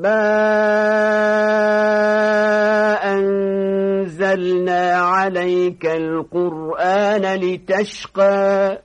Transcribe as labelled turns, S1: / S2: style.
S1: ما أنزلنا عليك القرآن لتشقى.